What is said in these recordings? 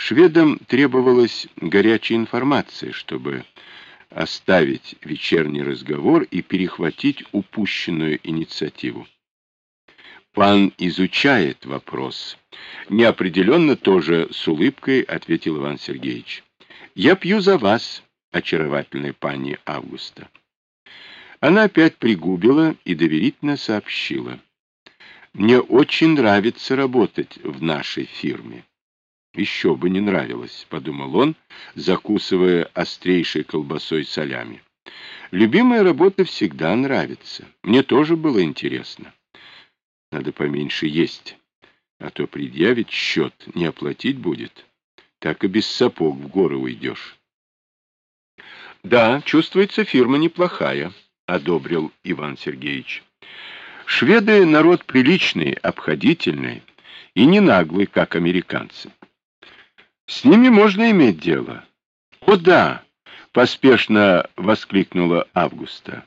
Шведам требовалась горячая информация, чтобы оставить вечерний разговор и перехватить упущенную инициативу. Пан изучает вопрос. Неопределенно тоже с улыбкой ответил Иван Сергеевич. Я пью за вас, очаровательная пани Августа. Она опять пригубила и доверительно сообщила. Мне очень нравится работать в нашей фирме. Еще бы не нравилось, подумал он, закусывая острейшей колбасой солями. Любимая работа всегда нравится. Мне тоже было интересно. Надо поменьше есть, а то предъявить счет, не оплатить будет. Так и без сапог в горы уйдешь. Да, чувствуется, фирма неплохая, одобрил Иван Сергеевич. Шведы народ приличный, обходительный и не наглый, как американцы. С ними можно иметь дело. О да, поспешно воскликнула Августа.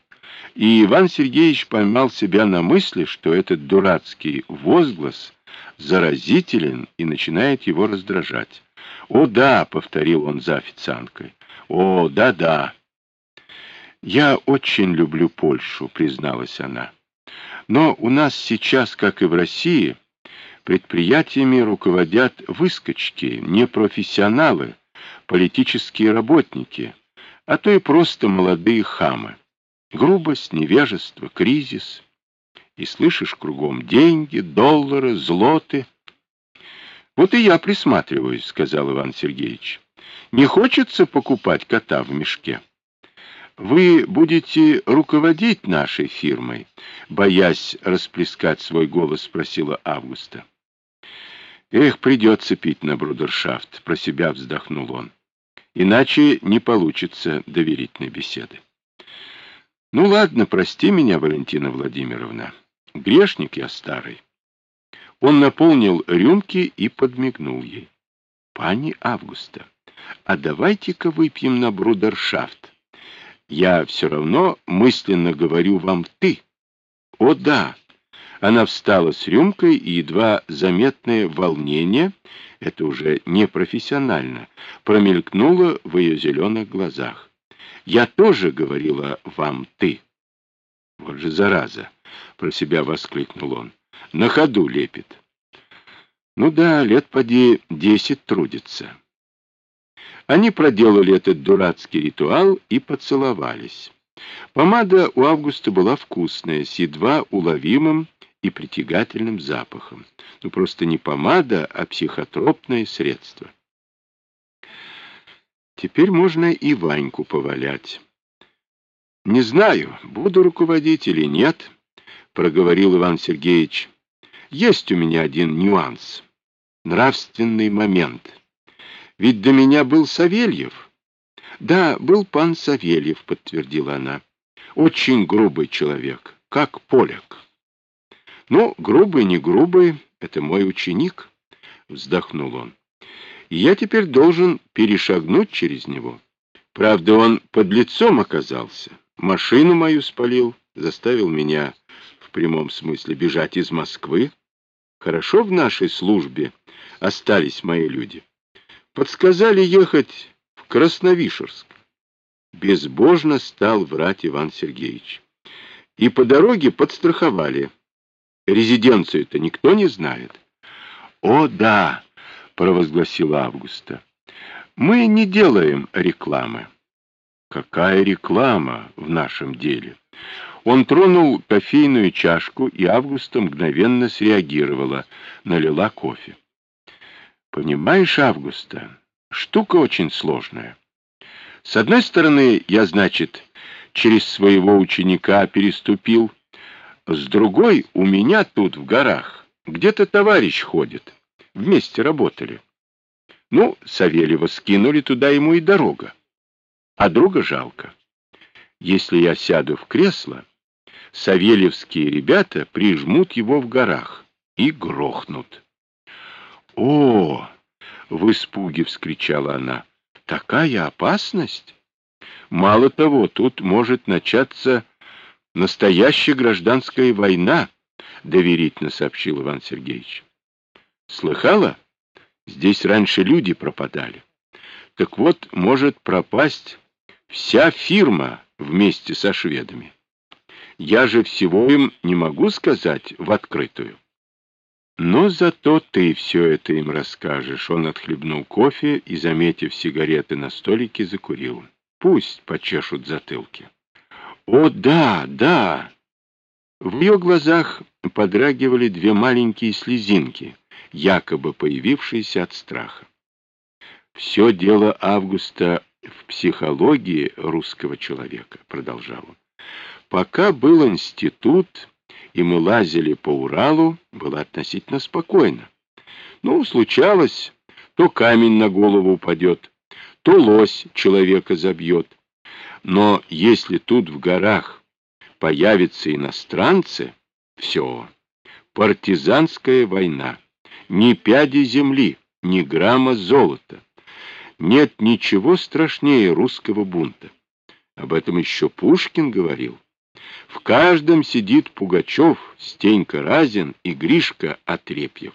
И Иван Сергеевич поймал себя на мысли, что этот дурацкий возглас заразителен и начинает его раздражать. «О, да!» — повторил он за официанткой. «О, да-да!» «Я очень люблю Польшу», — призналась она. Но у нас сейчас, как и в России, предприятиями руководят выскочки, не профессионалы, политические работники, а то и просто молодые хамы. Грубость, невежество, кризис. И слышишь кругом деньги, доллары, злоты. Вот и я присматриваюсь, сказал Иван Сергеевич. Не хочется покупать кота в мешке. Вы будете руководить нашей фирмой, боясь расплескать свой голос, спросила Августа. Эх, придется пить на брудершафт, про себя вздохнул он. Иначе не получится доверительной беседы. Ну ладно, прости меня, Валентина Владимировна. Грешник я старый. Он наполнил рюмки и подмигнул ей. Пани Августа, а давайте-ка выпьем на брудершафт. Я все равно мысленно говорю вам «ты». О, да! Она встала с рюмкой, и едва заметное волнение, это уже не профессионально, промелькнуло в ее зеленых глазах. Я тоже говорила вам «ты». Вот же зараза! Про себя воскликнул он. На ходу лепит. Ну да, лет поди десять трудится. Они проделали этот дурацкий ритуал и поцеловались. Помада у Августа была вкусная, с едва уловимым и притягательным запахом. Ну, просто не помада, а психотропное средство. Теперь можно и Ваньку повалять. «Не знаю, буду руководить или нет», — проговорил Иван Сергеевич. «Есть у меня один нюанс. Нравственный момент». Ведь до меня был Савельев. Да, был пан Савельев, подтвердила она. Очень грубый человек, как поляк. Ну, грубый, не грубый, это мой ученик, вздохнул он. И я теперь должен перешагнуть через него. Правда, он под лицом оказался, машину мою спалил, заставил меня в прямом смысле бежать из Москвы. Хорошо в нашей службе остались мои люди. Подсказали ехать в Красновишерск. Безбожно стал врать Иван Сергеевич. И по дороге подстраховали. Резиденцию-то никто не знает. «О, да!» — провозгласила Августа. «Мы не делаем рекламы». «Какая реклама в нашем деле?» Он тронул кофейную чашку, и Августа мгновенно среагировала, налила кофе. Понимаешь, Августа, штука очень сложная. С одной стороны, я, значит, через своего ученика переступил, с другой, у меня тут в горах где-то товарищ ходит. Вместе работали. Ну, Савельева скинули туда ему и дорога. А друга жалко. Если я сяду в кресло, савельевские ребята прижмут его в горах и грохнут. «О!» — в испуге вскричала она. «Такая опасность! Мало того, тут может начаться настоящая гражданская война», — доверительно сообщил Иван Сергеевич. «Слыхала? Здесь раньше люди пропадали. Так вот, может пропасть вся фирма вместе со шведами. Я же всего им не могу сказать в открытую. Но зато ты все это им расскажешь. Он отхлебнул кофе и, заметив сигареты на столике, закурил. Пусть почешут затылки. О, да, да! В ее глазах подрагивали две маленькие слезинки, якобы появившиеся от страха. Все дело Августа в психологии русского человека, продолжал он. Пока был институт, и мы лазили по Уралу, было относительно спокойно. Ну, случалось, то камень на голову упадет, то лось человека забьет. Но если тут в горах появятся иностранцы, все, партизанская война, ни пяди земли, ни грамма золота. Нет ничего страшнее русского бунта. Об этом еще Пушкин говорил. В каждом сидит Пугачев, Стенька Разин и Гришка Отрепьев.